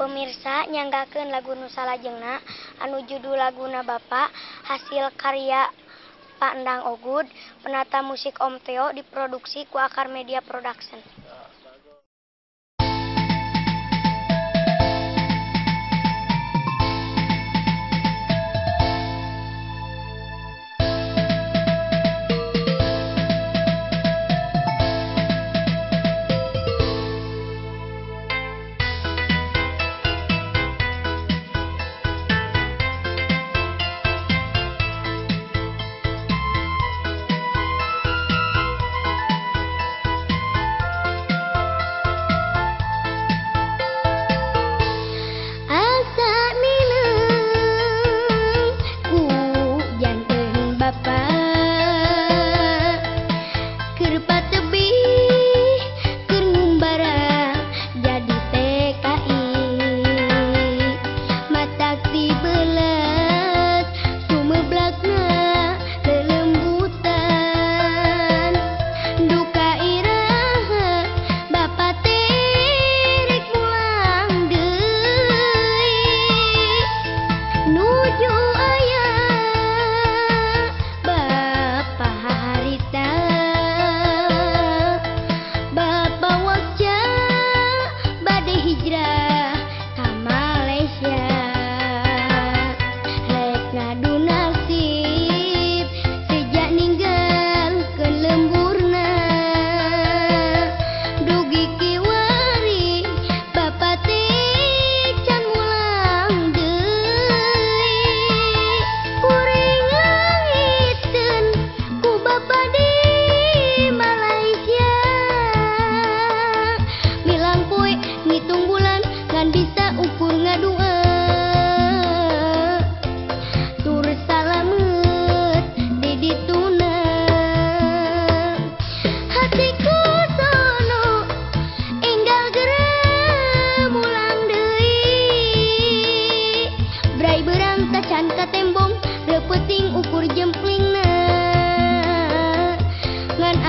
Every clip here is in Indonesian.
pemirsa nyanggaken lagu Lajengna anu judul laguna Bapak hasil karya Pak Endang Ogud penata musik Om Teo diproduksi ku akar media production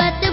but the